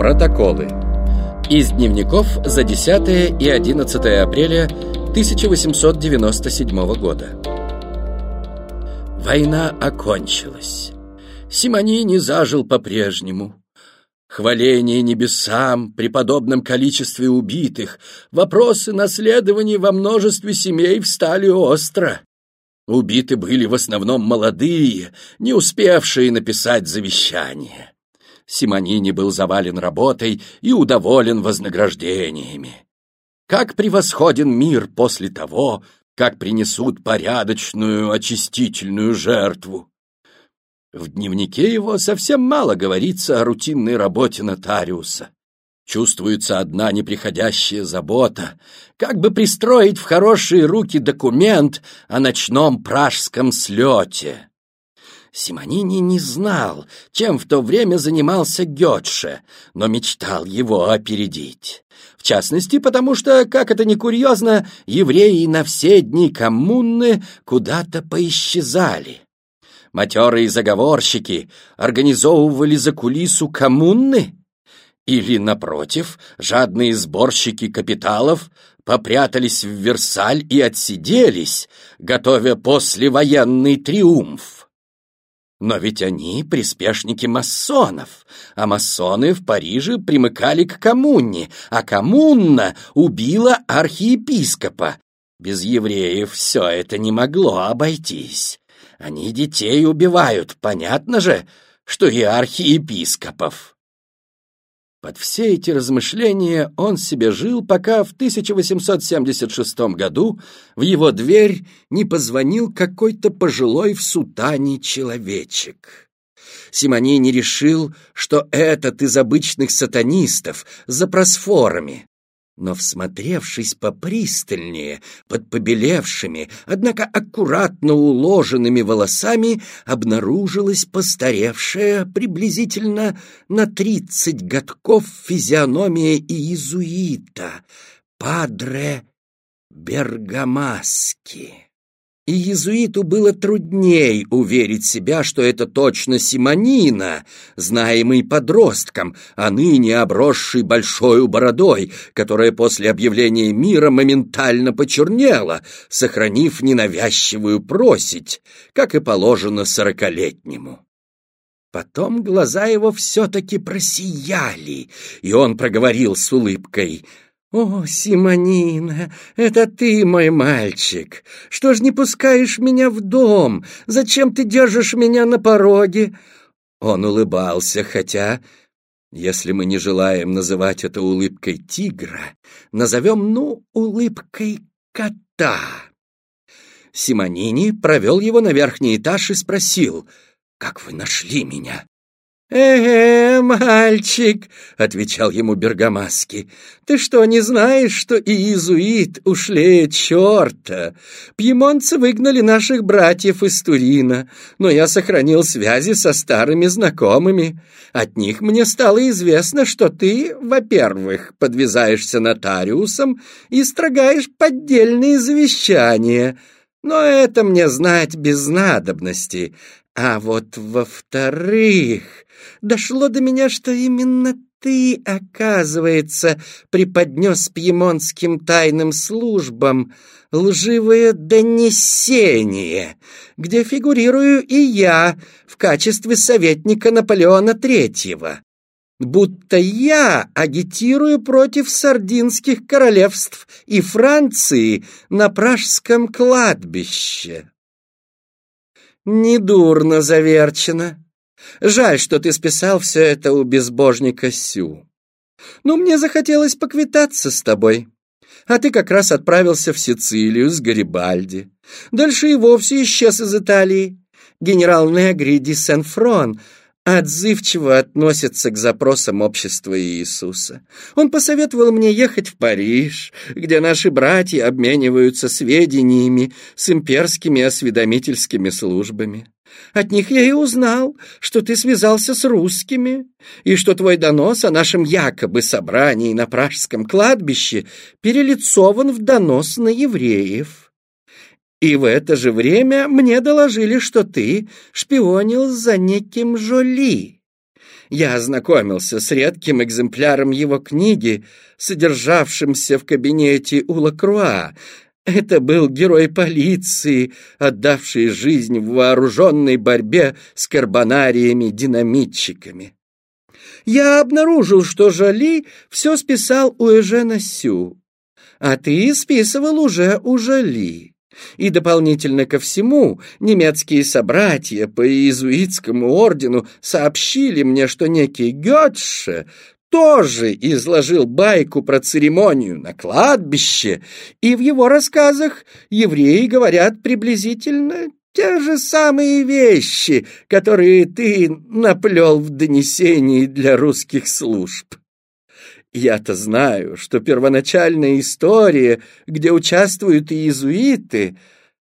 Протоколы. Из дневников за 10 и 11 апреля 1897 года. Война окончилась. Симонини зажил по-прежнему. Хваление небесам при подобном количестве убитых, вопросы наследования во множестве семей встали остро. Убиты были в основном молодые, не успевшие написать завещание. Симонини был завален работой и удоволен вознаграждениями. Как превосходен мир после того, как принесут порядочную очистительную жертву. В дневнике его совсем мало говорится о рутинной работе нотариуса. Чувствуется одна неприходящая забота, как бы пристроить в хорошие руки документ о ночном пражском слете. Симонини не знал, чем в то время занимался Гетше, но мечтал его опередить. В частности, потому что, как это ни курьезно, евреи на все дни коммуны куда-то поисчезали. Матерые заговорщики организовывали за кулису коммуны? Или, напротив, жадные сборщики капиталов попрятались в Версаль и отсиделись, готовя послевоенный триумф? Но ведь они приспешники масонов, а масоны в Париже примыкали к коммуне, а коммуна убила архиепископа. Без евреев все это не могло обойтись. Они детей убивают, понятно же, что и архиепископов. Под все эти размышления он себе жил, пока в 1876 году в его дверь не позвонил какой-то пожилой в сутане человечек. Симонини решил, что этот из обычных сатанистов за просфорами, но, всмотревшись попристальнее, под побелевшими, однако аккуратно уложенными волосами, обнаружилась постаревшая приблизительно на тридцать годков физиономия иезуита, падре Бергамаски и иезуиту было трудней уверить себя, что это точно Симонина, знаемый подростком, а ныне обросший большой бородой, которая после объявления мира моментально почернела, сохранив ненавязчивую просить, как и положено сорокалетнему. Потом глаза его все-таки просияли, и он проговорил с улыбкой — «О, Симонина, это ты, мой мальчик! Что ж не пускаешь меня в дом? Зачем ты держишь меня на пороге?» Он улыбался, хотя, если мы не желаем называть это улыбкой тигра, назовем, ну, улыбкой кота. Симонини провел его на верхний этаж и спросил, «Как вы нашли меня?» «Э-э, мальчик!» — отвечал ему Бергамаски. «Ты что, не знаешь, что иезуит ушлее черта? Пьемонцы выгнали наших братьев из Турина, но я сохранил связи со старыми знакомыми. От них мне стало известно, что ты, во-первых, подвязаешься нотариусом и строгаешь поддельные завещания». Но это мне знать без надобности. А вот во-вторых, дошло до меня, что именно ты, оказывается, преподнес пьемонтским тайным службам лживое донесение, где фигурирую и я в качестве советника Наполеона Третьего будто я агитирую против сардинских королевств и Франции на пражском кладбище. Недурно заверчено. Жаль, что ты списал все это у безбожника Сю. Но мне захотелось поквитаться с тобой. А ты как раз отправился в Сицилию с Гарибальди. Дальше и вовсе исчез из Италии. Генерал Негри ди Сен-Фрон отзывчиво относится к запросам общества Иисуса. Он посоветовал мне ехать в Париж, где наши братья обмениваются сведениями с имперскими осведомительскими службами. От них я и узнал, что ты связался с русскими, и что твой донос о нашем якобы собрании на пражском кладбище перелицован в донос на евреев. И в это же время мне доложили, что ты шпионил за неким Жоли. Я ознакомился с редким экземпляром его книги, содержавшимся в кабинете у Лакруа. Это был герой полиции, отдавший жизнь в вооруженной борьбе с карбонариями-динамитчиками. Я обнаружил, что Жоли все списал у Эжена Сю, а ты списывал уже у Жоли. И дополнительно ко всему, немецкие собратья по иезуитскому ордену сообщили мне, что некий Гетше тоже изложил байку про церемонию на кладбище, и в его рассказах евреи говорят приблизительно те же самые вещи, которые ты наплел в донесении для русских служб. Я-то знаю, что первоначальная история, где участвуют иезуиты,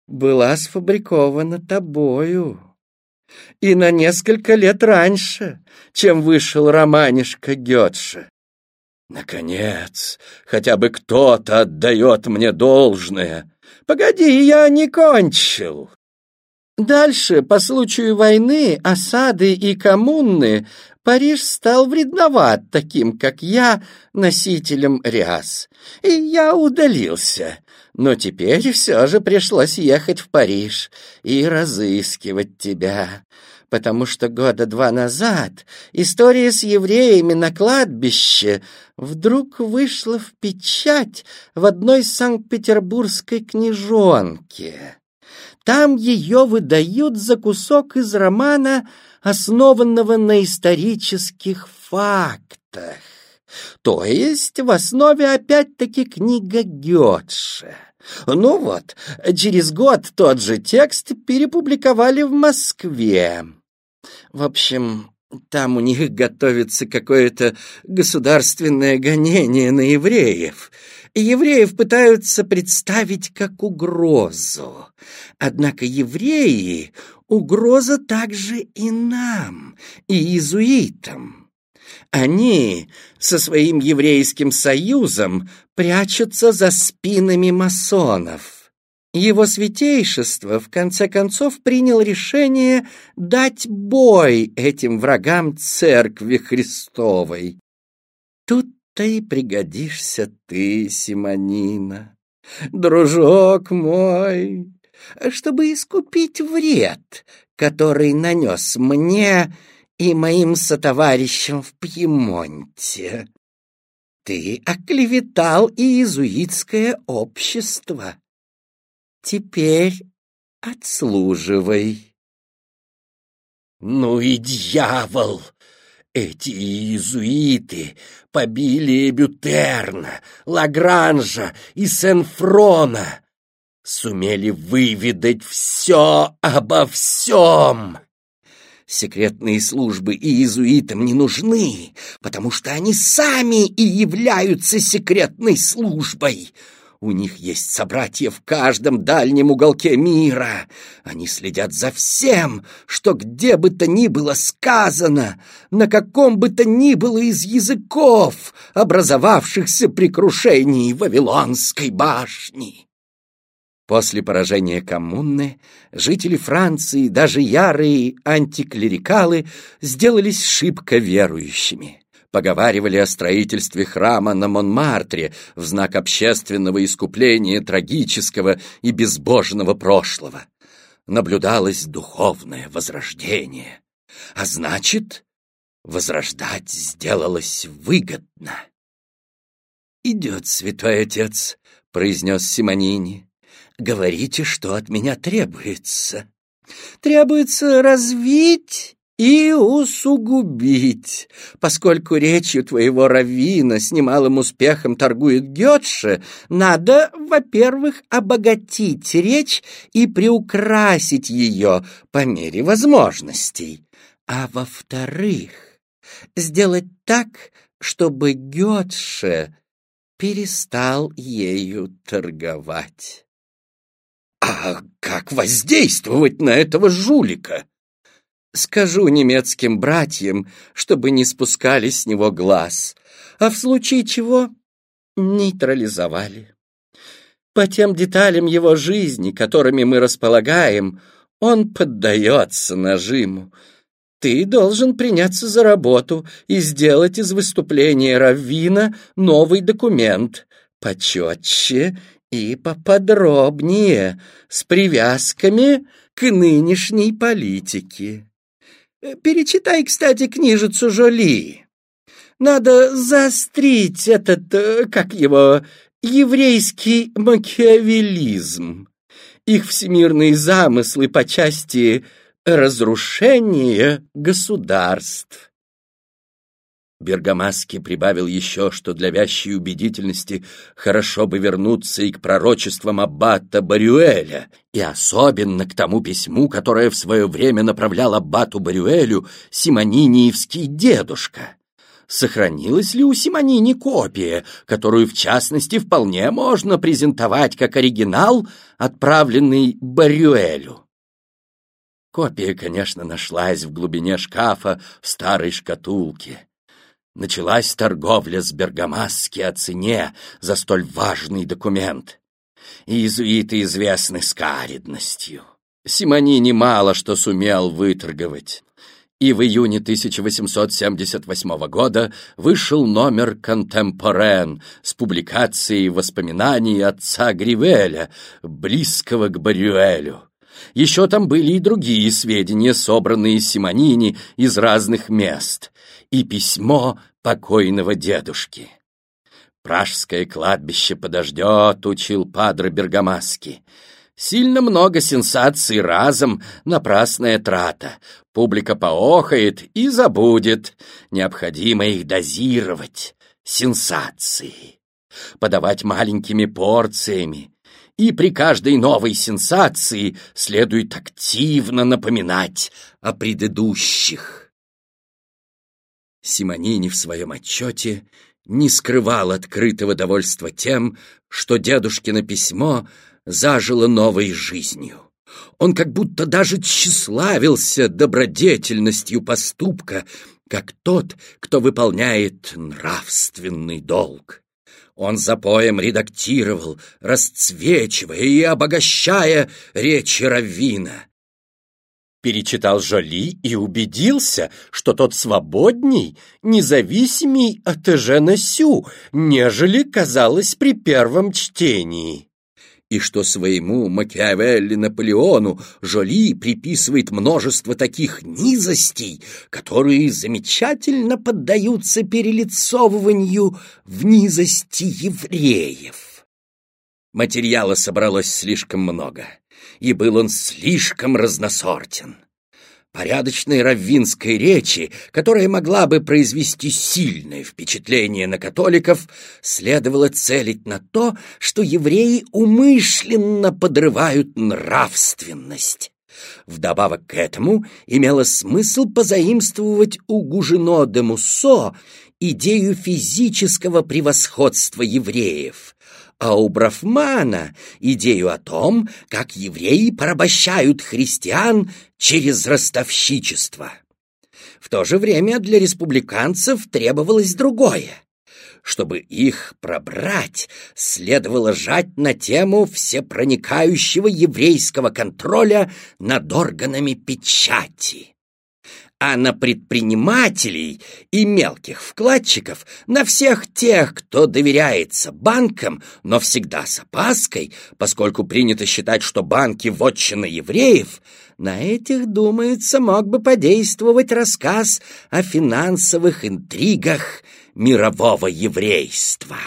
была сфабрикована тобою. И на несколько лет раньше, чем вышел романишка Гетше. Наконец, хотя бы кто-то отдает мне должное. Погоди, я не кончил. Дальше, по случаю войны, осады и коммуны, Париж стал вредноват таким, как я, носителем ряс. И я удалился. Но теперь все же пришлось ехать в Париж и разыскивать тебя. Потому что года два назад история с евреями на кладбище вдруг вышла в печать в одной санкт-петербургской книжонке. Там ее выдают за кусок из романа, основанного на исторических фактах. То есть в основе опять-таки книга Гетше. Ну вот, через год тот же текст перепубликовали в Москве. В общем, там у них готовится какое-то государственное гонение на евреев — евреев пытаются представить как угрозу. Однако евреи — угроза также и нам, и иезуитам. Они со своим еврейским союзом прячутся за спинами масонов. Его святейшество, в конце концов, принял решение дать бой этим врагам Церкви Христовой. Тут то и пригодишься ты, Симонина, дружок мой, чтобы искупить вред, который нанес мне и моим сотоварищам в Пьемонте. Ты оклеветал иезуитское общество. Теперь отслуживай. Ну и дьявол! Эти иезуиты побили Бютерна, Лагранжа и Сен-Фрона. Сумели выведать все обо всем. Секретные службы иезуитам не нужны, потому что они сами и являются секретной службой. У них есть собратья в каждом дальнем уголке мира. Они следят за всем, что где бы то ни было сказано, на каком бы то ни было из языков, образовавшихся при крушении Вавилонской башни. После поражения коммуны жители Франции, даже ярые антиклерикалы, сделались шибко верующими поговаривали о строительстве храма на Монмартре в знак общественного искупления трагического и безбожного прошлого. Наблюдалось духовное возрождение. А значит, возрождать сделалось выгодно. «Идет, святой отец», — произнес Симонини. «Говорите, что от меня требуется». «Требуется развить и усугубить, поскольку речью твоего раввина с немалым успехом торгует Гетше, надо, во-первых, обогатить речь и приукрасить ее по мере возможностей, а во-вторых, сделать так, чтобы Гетше перестал ею торговать. А как воздействовать на этого жулика? Скажу немецким братьям, чтобы не спускали с него глаз, а в случае чего нейтрализовали. По тем деталям его жизни, которыми мы располагаем, он поддается нажиму. ты должен приняться за работу и сделать из выступления Раввина новый документ, почетче и поподробнее, с привязками к нынешней политике. Перечитай, кстати, книжицу Жоли. Надо заострить этот, э, как его, еврейский макиавелизм. Их всемирные замыслы по части разрушения государств. Бергамаски прибавил еще, что для вящей убедительности хорошо бы вернуться и к пророчествам аббата Барюэля, и особенно к тому письму, которое в свое время направлял аббату Барюэлю симониниевский дедушка. Сохранилась ли у Симонини копия, которую, в частности, вполне можно презентовать как оригинал, отправленный Барюэлю? Копия, конечно, нашлась в глубине шкафа в старой шкатулке. Началась торговля с Бергамасски о цене за столь важный документ. Иезуиты известны скаридностью. Симонини мало что сумел выторговать. И в июне 1878 года вышел номер «Контемпорен» с публикацией воспоминаний отца Гривеля, близкого к Барюэлю. Еще там были и другие сведения, собранные Симонини из разных мест и письмо покойного дедушки. «Пражское кладбище подождет», — учил Падре Бергамаски. «Сильно много сенсаций разом, напрасная трата. Публика поохает и забудет. Необходимо их дозировать. Сенсации. Подавать маленькими порциями. И при каждой новой сенсации следует активно напоминать о предыдущих». Симонини в своем отчете не скрывал открытого довольства тем, что дедушкино письмо зажило новой жизнью. Он как будто даже тщеславился добродетельностью поступка, как тот, кто выполняет нравственный долг. Он за поем редактировал, расцвечивая и обогащая речи Раввина перечитал Жоли и убедился, что тот свободней, независимей от Эжена Сю, нежели казалось при первом чтении. И что своему Макиавелли Наполеону Жоли приписывает множество таких низостей, которые замечательно поддаются перелицовыванию в низости евреев. Материала собралось слишком много и был он слишком разносортен. Порядочной раввинской речи, которая могла бы произвести сильное впечатление на католиков, следовало целить на то, что евреи умышленно подрывают нравственность. Вдобавок к этому имело смысл позаимствовать у Гужино де Муссо идею физического превосходства евреев, а у Брафмана идею о том, как евреи порабощают христиан через ростовщичество. В то же время для республиканцев требовалось другое. Чтобы их пробрать, следовало жать на тему всепроникающего еврейского контроля над органами печати а на предпринимателей и мелких вкладчиков, на всех тех, кто доверяется банкам, но всегда с опаской, поскольку принято считать, что банки — вотчина евреев, на этих, думается, мог бы подействовать рассказ о финансовых интригах мирового еврейства.